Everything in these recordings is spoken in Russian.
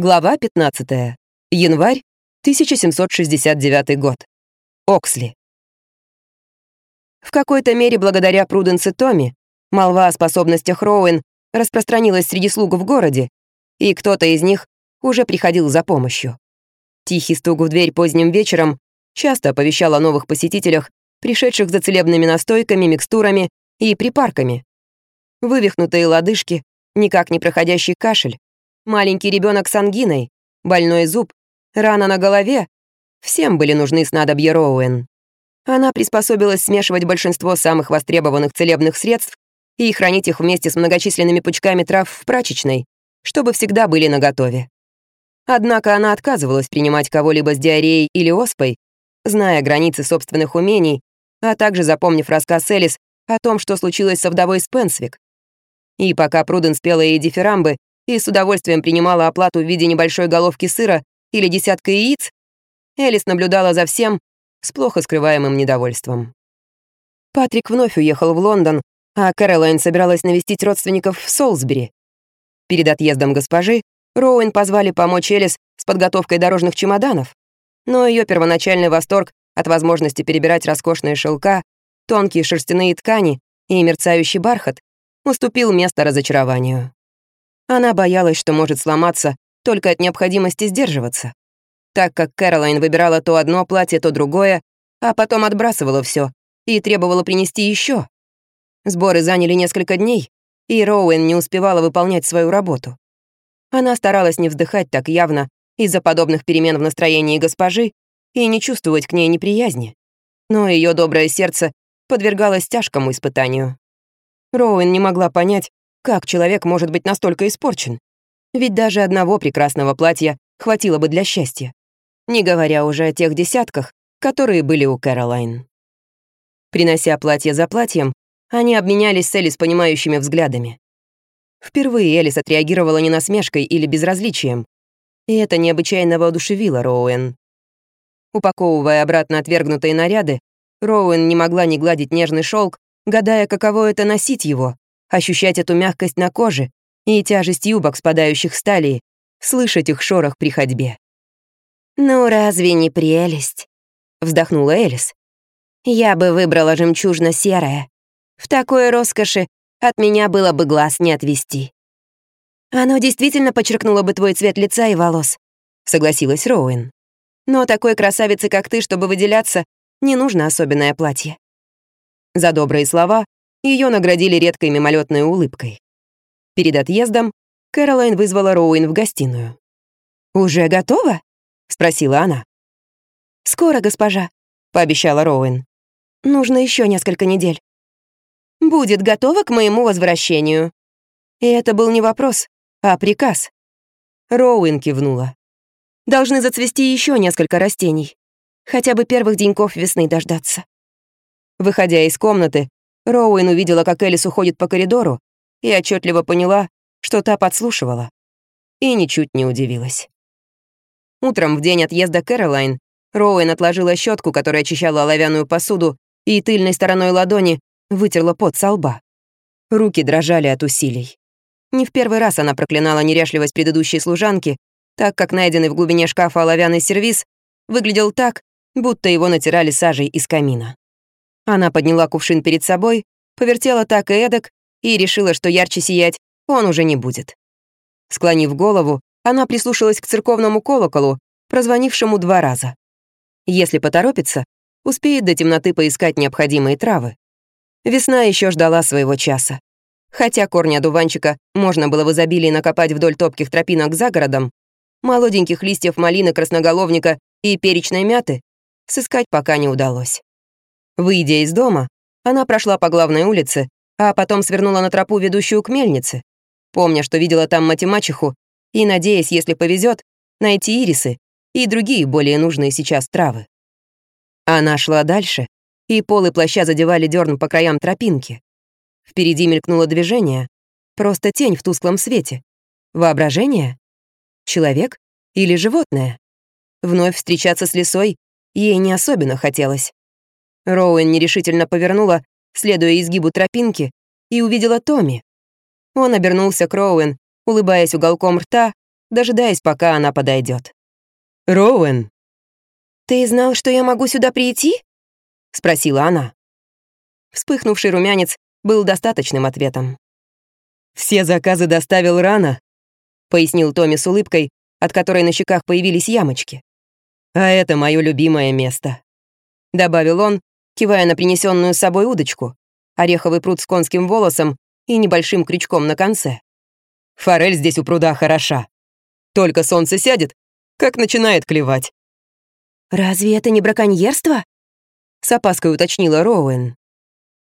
Глава 15. Январь 1769 год. Оксли. В какой-то мере благодаря Пруденс и Томми молва о способностях Роуэн распространилась среди слуг в городе, и кто-то из них уже приходил за помощью. Тихий стук в дверь поздним вечером часто оповещал о новых посетителях, пришедших за целебными настойками, микстурами и припарками. Вывихнутые лодыжки, никак не проходящий кашель, маленький ребенок с ангиной, больной зуб, рана на голове. Всем были нужны снадобья Роуэн. Она приспособилась смешивать большинство самых востребованных целебных средств и хранить их вместе с многочисленными пучками трав в прачечной, чтобы всегда были наготове. Однако она отказывалась принимать кого-либо с диареей или оспой, зная границы собственных умений, а также запомнив рассказ Элис о том, что случилось со вдовой Спенсвик. И пока Пруден спела ей дифирамбы и с удовольствием принимала оплату в виде небольшой головки сыра или десятка яиц, Элис наблюдала за всем с плохо скрываемым недовольством. Патрик вновь уехал в Лондон, а Кэролайн собиралась навестить родственников в Солсбери. Перед отъездом госпожи Роуэн позвали помочь Элис с подготовкой дорожных чемоданов, но ее первоначальный восторг от возможности перебирать роскошные шелка, тонкие шерстяные ткани и мерцающий бархат уступил место разочарованию. Она боялась, что может сломаться только от необходимости сдерживаться, так как Кэролайн выбирала то одно платье, то другое, а потом отбрасывала все и требовала принести еще. Сборы заняли несколько дней, и Роуэн не успевала выполнять свою работу. Она старалась не вздыхать так явно из-за подобных перемен в настроении госпожи и не чувствовать к ней неприязни. Но ее доброе сердце подвергалось тяжкому испытанию. Роуэн не могла понять, как человек может быть настолько испорчен? Ведь даже одного прекрасного платья хватило бы для счастья. Не говоря уже о тех десятках, которые были у Кэролайн. Принося платье за платьем, они обменялись с Элис понимающими взглядами. Впервые Элис отреагировала не насмешкой или безразличием, и это необычайно воодушевило Роуэн. Упаковывая обратно отвергнутые наряды, Роуэн не могла не гладить нежный шелк, гадая, каково это носить его, ощущать эту мягкость на коже и тяжесть юбок, спадающих с талии, слышать их шорох при ходьбе. «Ну разве не прелесть?» — вздохнула Элис. «Я бы выбрала жемчужно-серое. В такой роскоши от меня было бы глаз не отвести». «Оно действительно подчеркнуло бы твой цвет лица и волос», — согласилась Роуэн. «Но такой красавице, как ты, чтобы выделяться, не нужно особенное платье». За добрые слова ее наградили редкой мимолетной улыбкой. Перед отъездом Кэролайн вызвала Роуэн в гостиную. «Уже готова?» — спросила она. «Скоро, госпожа», — пообещала Роуэн. «Нужно еще несколько недель». «Будет готова к моему возвращению». И это был не вопрос, а приказ. Роуэн кивнула. «Должны зацвести еще несколько растений. Хотя бы первых деньков весны дождаться». Выходя из комнаты, Роуэн увидела, как Элис уходит по коридору, и отчетливо поняла, что та подслушивала. И ничуть не удивилась. Утром, в день отъезда Кэролайн, Роуэн отложила щетку, которая очищала оловянную посуду, и тыльной стороной ладони вытерла пот со лба. Руки дрожали от усилий. Не в первый раз она проклинала неряшливость предыдущей служанки, так как найденный в глубине шкафа оловянный сервиз выглядел так, будто его натирали сажей из камина. Она подняла кувшин перед собой, повертела так и эдак и решила, что ярче сиять он уже не будет. Склонив голову, она прислушалась к церковному колоколу, прозвонившему два раза. Если поторопится, успеет до темноты поискать необходимые травы. Весна еще ждала своего часа. Хотя корни одуванчика можно было в изобилии накопать вдоль топких тропинок за городом, молоденьких листьев малины, красноголовника и перечной мяты сыскать пока не удалось. Выйдя из дома, она прошла по главной улице, а потом свернула на тропу, ведущую к мельнице, помня, что видела там мать-мачеху, и надеясь, если повезет, найти ирисы и другие более нужные сейчас травы. Она шла дальше, и полы плаща задевали дерн по краям тропинки. Впереди мелькнуло движение, просто тень в тусклом свете. Воображение? Человек или животное? Вновь встречаться с лисой ей не особенно хотелось. Роуэн нерешительно повернула, следуя изгибу тропинки, и увидела Томми. Он обернулся к Роуэн, улыбаясь уголком рта, дожидаясь, пока она подойдет. «Роуэн!» «Ты знал, что я могу сюда прийти?» — спросила она. Вспыхнувший румянец был достаточным ответом. «Все заказы доставил рано», — пояснил Томми с улыбкой, от которой на щеках появились ямочки. «А это мое любимое место», — добавил он, кивая на принесенную с собой удочку, ореховый пруд с конским волосом и небольшим крючком на конце. «Форель здесь у пруда хороша. Только солнце сядет, как начинает клевать». «Разве это не браконьерство?» — с опаской уточнила Роуэн.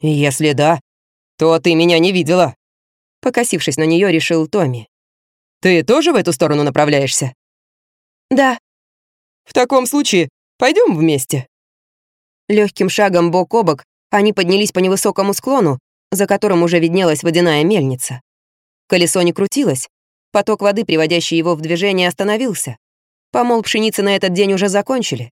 «Если да, то ты меня не видела», — покосившись на нее, решил Томми. «Ты тоже в эту сторону направляешься?» «Да». «В таком случае пойдем вместе». Легким шагом бок о бок они поднялись по невысокому склону, за которым уже виднелась водяная мельница. Колесо не крутилось, поток воды, приводящий его в движение, остановился. Помол пшеницы на этот день уже закончили.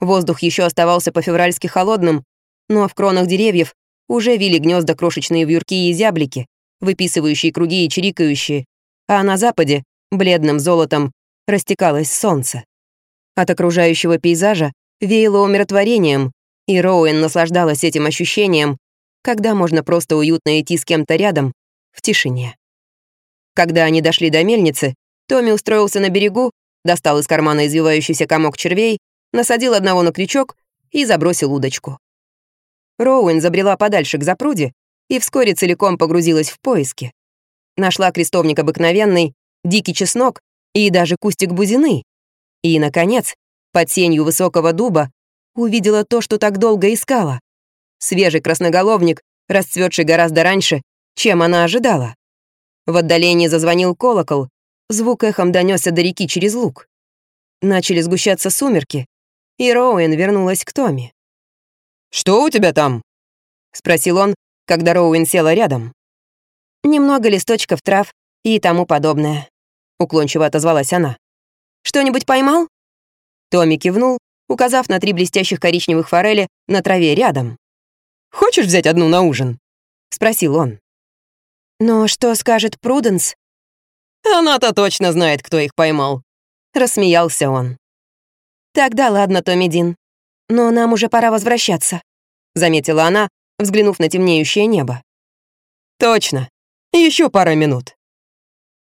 Воздух еще оставался по-февральски холодным, но в кронах деревьев уже вили гнезда крошечные вьюрки и зяблики, выписывающие круги и чирикающие, а на западе, бледным золотом, растекалось солнце. От окружающего пейзажа веяло умиротворением, и Роуэн наслаждалась этим ощущением, когда можно просто уютно идти с кем-то рядом, в тишине. Когда они дошли до мельницы, Томми устроился на берегу, достал из кармана извивающийся комок червей, насадил одного на крючок и забросил удочку. Роуэн забрела подальше к запруде и вскоре целиком погрузилась в поиски. Нашла крестовник обыкновенный, дикий чеснок и даже кустик бузины. И, наконец, под сенью высокого дуба увидела то, что так долго искала. Свежий красноголовник, расцветший гораздо раньше, чем она ожидала. В отдалении зазвонил колокол, звук эхом донесся до реки через луг. Начали сгущаться сумерки, и Роуэн вернулась к Томи. «Что у тебя там?» — спросил он, когда Роуэн села рядом. «Немного листочков трав и тому подобное», — уклончиво отозвалась она. «Что-нибудь поймал?» Томми кивнул, указав на три блестящих коричневых форели на траве рядом. «Хочешь взять одну на ужин?» — спросил он. «Но что скажет Пруденс?» «Она-то точно знает, кто их поймал», — рассмеялся он. «Тогда ладно, Томми Дин. Но нам уже пора возвращаться», — заметила она, взглянув на темнеющее небо. «Точно. Еще пара минут».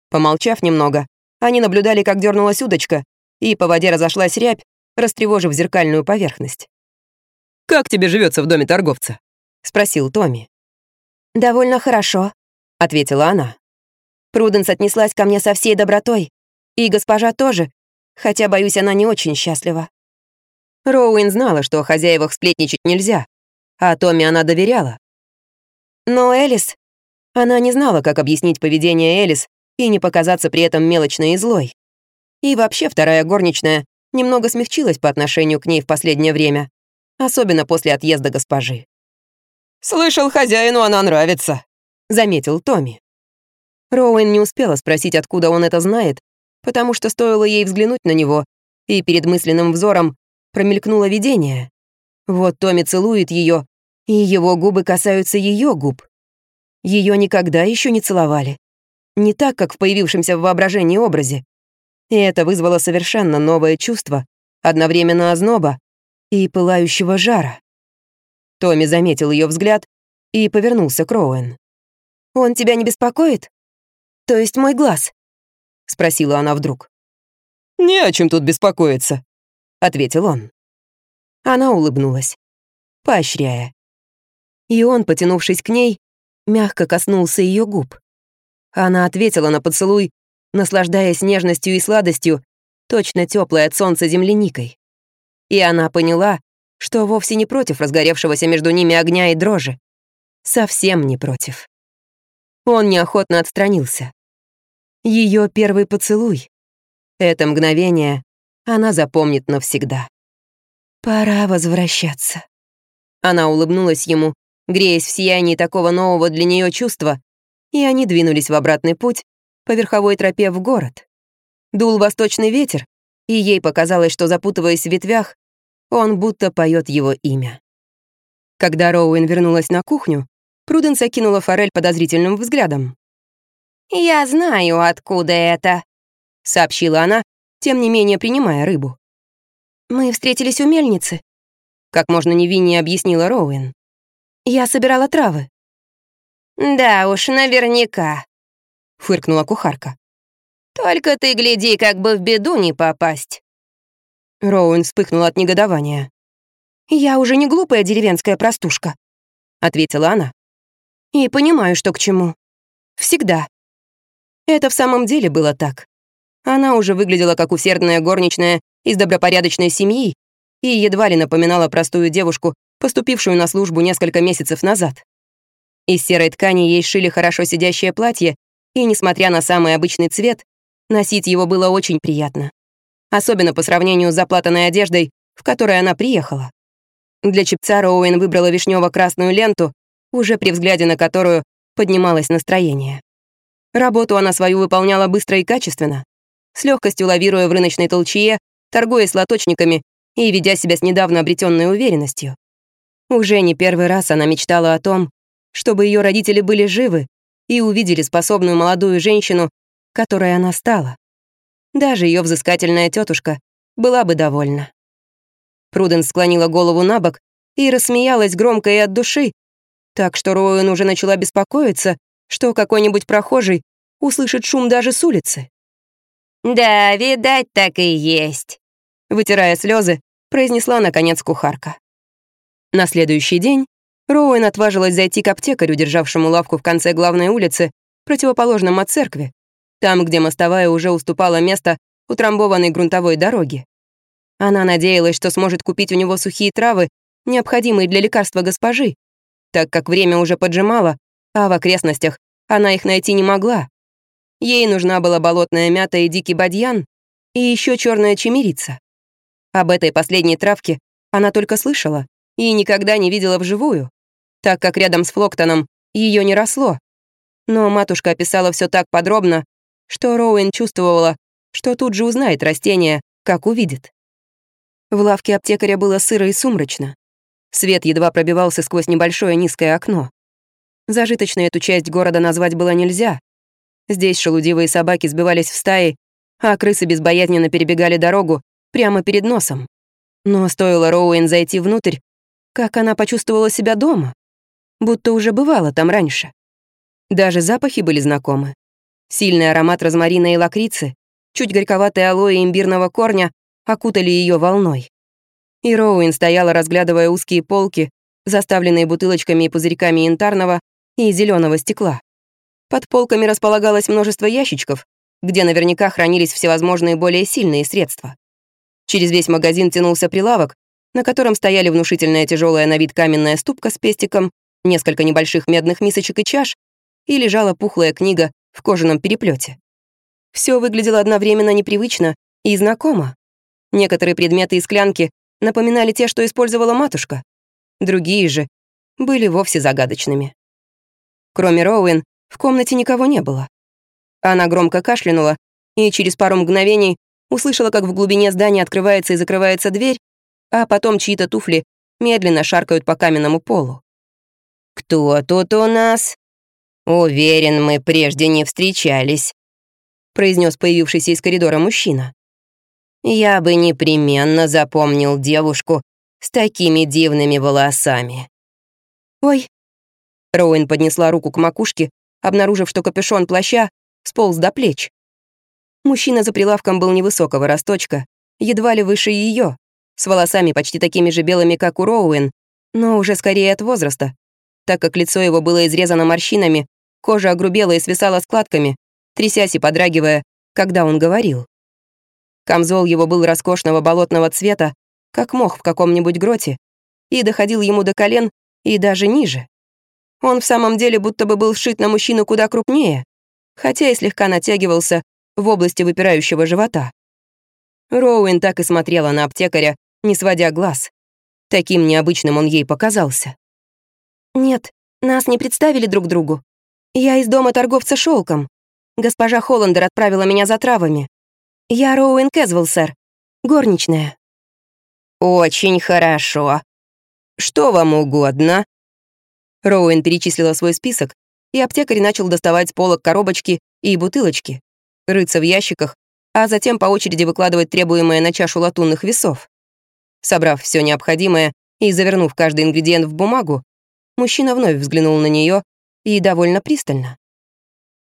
Помолчав немного, они наблюдали, как дернулась удочка, и по воде разошлась рябь, растревожив зеркальную поверхность. «Как тебе живется в доме торговца?» — спросил Томми. «Довольно хорошо», — ответила она. Пруденс отнеслась ко мне со всей добротой, и госпожа тоже, хотя, боюсь, она не очень счастлива. Роуэн знала, что о хозяевах сплетничать нельзя, а Томми она доверяла. Но Элис... Она не знала, как объяснить поведение Элис и не показаться при этом мелочной и злой. И вообще вторая горничная немного смягчилась по отношению к ней в последнее время, особенно после отъезда госпожи. «Слышал, хозяину она нравится», — заметил Томми. Роуэн не успела спросить, откуда он это знает, потому что стоило ей взглянуть на него, и перед мысленным взором промелькнуло видение. Вот Томми целует ее, и его губы касаются ее губ. Ее никогда еще не целовали. Не так, как в появившемся в воображении образе. И это вызвало совершенно новое чувство, одновременно озноба и пылающего жара. Томми заметил ее взгляд и повернулся к Роуэн. «Он тебя не беспокоит? То есть мой глаз?» — спросила она вдруг. «Не о чем тут беспокоиться», — ответил он. Она улыбнулась, поощряя. И он, потянувшись к ней, мягко коснулся ее губ. Она ответила на поцелуй, наслаждаясь нежностью и сладостью, точно теплой от солнца земляникой. И она поняла, что вовсе не против разгоревшегося между ними огня и дрожи. Совсем не против. Он неохотно отстранился. Ее первый поцелуй. Это мгновение она запомнит навсегда. «Пора возвращаться». Она улыбнулась ему, греясь в сиянии такого нового для нее чувства, и они двинулись в обратный путь по верховой тропе в город. Дул восточный ветер, и ей показалось, что, запутываясь в ветвях, он будто поет его имя. Когда Роуэн вернулась на кухню, Пруденс окинула Форель подозрительным взглядом. «Я знаю, откуда это», — сообщила она, тем не менее принимая рыбу. «Мы встретились у мельницы», — как можно невиннее объяснила Роуэн. «Я собирала травы». «Да уж, наверняка», — фыркнула кухарка. «Только ты гляди, как бы в беду не попасть». Роуэн вспыхнула от негодования. «Я уже не глупая деревенская простушка», — ответила она. «И понимаю, что к чему. Всегда». Это в самом деле было так. Она уже выглядела как усердная горничная из добропорядочной семьи и едва ли напоминала простую девушку, поступившую на службу несколько месяцев назад. Из серой ткани ей шили хорошо сидящее платье, и, несмотря на самый обычный цвет, носить его было очень приятно. Особенно по сравнению с заплатанной одеждой, в которой она приехала. Для чепца Роуэн выбрала вишнево-красную ленту, уже при взгляде на которую поднималось настроение. Работу она свою выполняла быстро и качественно, с легкостью лавируя в рыночной толчье, торгуя с лоточниками и ведя себя с недавно обретенной уверенностью. Уже не первый раз она мечтала о том, чтобы ее родители были живы и увидели способную молодую женщину, которой она стала. Даже ее взыскательная тетушка была бы довольна. Пруденс склонила голову на бок и рассмеялась громко и от души, так что Роуэн уже начала беспокоиться, что какой-нибудь прохожий услышит шум даже с улицы. «Да, видать, так и есть», — вытирая слезы, произнесла, наконец, кухарка. На следующий день Роуэн отважилась зайти к аптекарю, державшему лавку в конце главной улицы, противоположном от церкви, там, где мостовая уже уступала место утрамбованной грунтовой дороги. Она надеялась, что сможет купить у него сухие травы, необходимые для лекарства госпожи, так как время уже поджимало, а в окрестностях она их найти не могла. Ей нужна была болотная мята и дикий бадьян, и еще черная чемерица. Об этой последней травке она только слышала и никогда не видела вживую так как рядом с Флоктоном ее не росло. Но матушка описала все так подробно, что Роуэн чувствовала, что тут же узнает растение, как увидит. В лавке аптекаря было сыро и сумрачно. Свет едва пробивался сквозь небольшое низкое окно. Зажиточно эту часть города назвать было нельзя. Здесь шелудивые собаки сбивались в стаи, а крысы безбоязненно перебегали дорогу прямо перед носом. Но стоило Роуэн зайти внутрь, как она почувствовала себя дома будто уже бывала там раньше. Даже запахи были знакомы. Сильный аромат розмарина и лакрицы, чуть горьковатый алоэ имбирного корня окутали ее волной. И Роуэн стояла, разглядывая узкие полки, заставленные бутылочками и пузырьками янтарного и зеленого стекла. Под полками располагалось множество ящичков, где наверняка хранились всевозможные более сильные средства. Через весь магазин тянулся прилавок, на котором стояли внушительная тяжелая на вид каменная ступка с пестиком несколько небольших медных мисочек и чаш, и лежала пухлая книга в кожаном переплете. Все выглядело одновременно непривычно и знакомо. Некоторые предметы и склянки напоминали те, что использовала матушка. Другие же были вовсе загадочными. Кроме Роуэн, в комнате никого не было. Она громко кашлянула и через пару мгновений услышала, как в глубине здания открывается и закрывается дверь, а потом чьи-то туфли медленно шаркают по каменному полу. «Кто тут у нас?» «Уверен, мы прежде не встречались», — произнес появившийся из коридора мужчина. «Я бы непременно запомнил девушку с такими дивными волосами». «Ой». Роуэн поднесла руку к макушке, обнаружив, что капюшон плаща сполз до плеч. Мужчина за прилавком был невысокого росточка, едва ли выше ее, с волосами почти такими же белыми, как у Роуэн, но уже скорее от возраста, так как лицо его было изрезано морщинами, кожа огрубела и свисала складками, трясясь и подрагивая, когда он говорил. Камзол его был роскошного болотного цвета, как мох в каком-нибудь гроте, и доходил ему до колен и даже ниже. Он в самом деле будто бы был сшит на мужчину куда крупнее, хотя и слегка натягивался в области выпирающего живота. Роуэн так и смотрела на аптекаря, не сводя глаз. Таким необычным он ей показался. «Нет, нас не представили друг другу. Я из дома торговца шелком. Госпожа Холландер отправила меня за травами. Я Роуэн Кэзвелл, сэр. Горничная». «Очень хорошо. Что вам угодно?» Роуэн перечислила свой список, и аптекарь начал доставать с полок коробочки и бутылочки, рыться в ящиках, а затем по очереди выкладывать требуемое на чашу латунных весов. Собрав все необходимое и завернув каждый ингредиент в бумагу, мужчина вновь взглянул на нее и довольно пристально.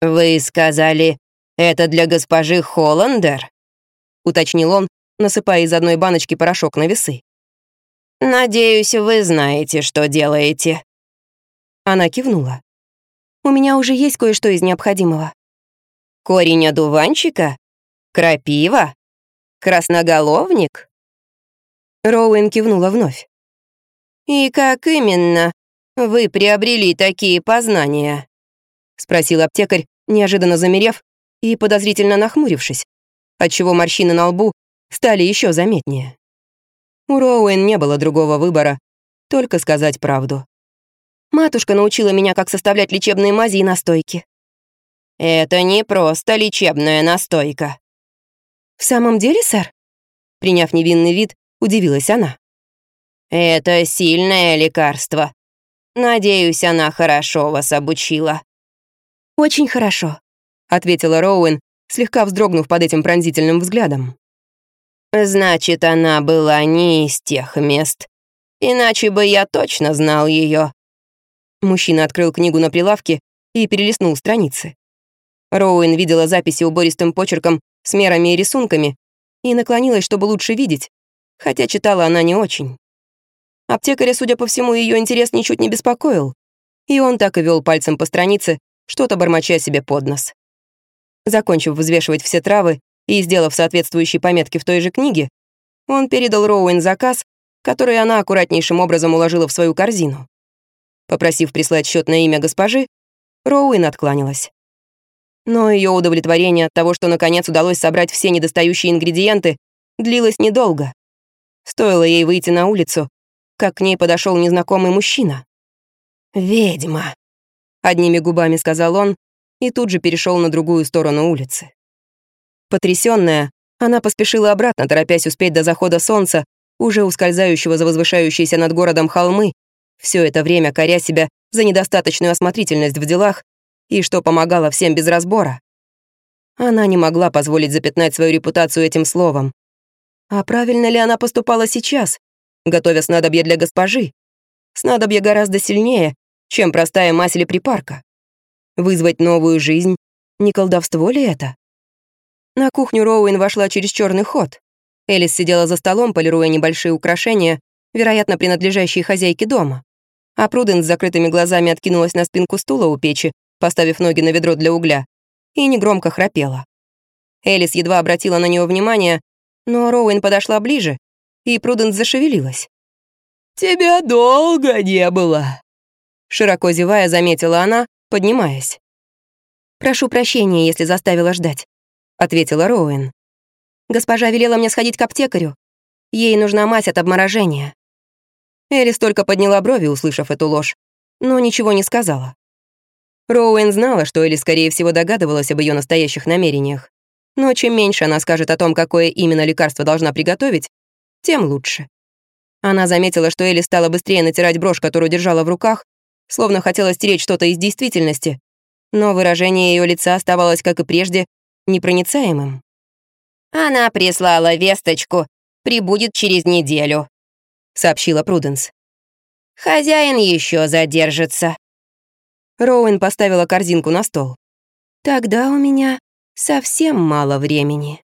«Вы сказали, это для госпожи Холландер?» — уточнил он, насыпая из одной баночки порошок на весы. «Надеюсь, вы знаете, что делаете». Она кивнула. «У меня уже есть кое-что из необходимого». «Корень одуванчика? Крапива? Красноголовник?» Роуэн кивнула вновь. «И как именно вы приобрели такие познания?» — спросил аптекарь, неожиданно замерев и подозрительно нахмурившись, отчего морщины на лбу стали еще заметнее. У Роуэн не было другого выбора, только сказать правду. Матушка научила меня, как составлять лечебные мази и настойки. «Это не просто лечебная настойка». «В самом деле, сэр?» Приняв невинный вид, удивилась она. «Это сильное лекарство. Надеюсь, она хорошо вас обучила». «Очень хорошо», — ответила Роуэн, слегка вздрогнув под этим пронзительным взглядом. «Значит, она была не из тех мест. Иначе бы я точно знал ее. Мужчина открыл книгу на прилавке и перелистнул страницы. Роуэн видела записи убористым почерком с мерами и рисунками и наклонилась, чтобы лучше видеть, хотя читала она не очень. Аптекаря, судя по всему, ее интерес ничуть не беспокоил, и он так и вел пальцем по странице, что-то бормоча себе под нос. Закончив взвешивать все травы и сделав соответствующие пометки в той же книге, он передал Роуэн заказ, который она аккуратнейшим образом уложила в свою корзину. Попросив прислать счет на имя госпожи, Роуэн откланялась. Но ее удовлетворение от того, что наконец удалось собрать все недостающие ингредиенты, длилось недолго. Стоило ей выйти на улицу, как к ней подошел незнакомый мужчина. «Ведьма», — одними губами сказал он, и тут же перешел на другую сторону улицы. Потрясённая, она поспешила обратно, торопясь успеть до захода солнца, уже ускользающего за возвышающиеся над городом холмы, все это время коря себя за недостаточную осмотрительность в делах и что помогало всем без разбора. Она не могла позволить запятнать свою репутацию этим словом. А правильно ли она поступала сейчас, готовя снадобье для госпожи? Снадобье гораздо сильнее, чем простая мазь или припарка. Вызвать новую жизнь — не колдовство ли это? На кухню Роуэн вошла через черный ход. Элис сидела за столом, полируя небольшие украшения, вероятно, принадлежащие хозяйке дома. А Пруден с закрытыми глазами откинулась на спинку стула у печи, поставив ноги на ведро для угля, и негромко храпела. Элис едва обратила на нее внимание, но Роуэн подошла ближе, и Пруденс зашевелилась. «Тебя долго не было», — широко зевая заметила она, поднимаясь. «Прошу прощения, если заставила ждать», — ответила Роуэн. «Госпожа велела мне сходить к аптекарю. Ей нужна мазь от обморожения». Элис только подняла брови, услышав эту ложь, но ничего не сказала. Роуэн знала, что Элис, скорее всего, догадывалась об ее настоящих намерениях. Но чем меньше она скажет о том, какое именно лекарство должна приготовить, тем лучше. Она заметила, что Элли стала быстрее натирать брошь, которую держала в руках, словно хотела стереть что-то из действительности, но выражение ее лица оставалось, как и прежде, непроницаемым. «Она прислала весточку. Прибудет через неделю», — сообщила Пруденс. «Хозяин еще задержится». Роуэн поставила корзинку на стол. «Тогда у меня совсем мало времени».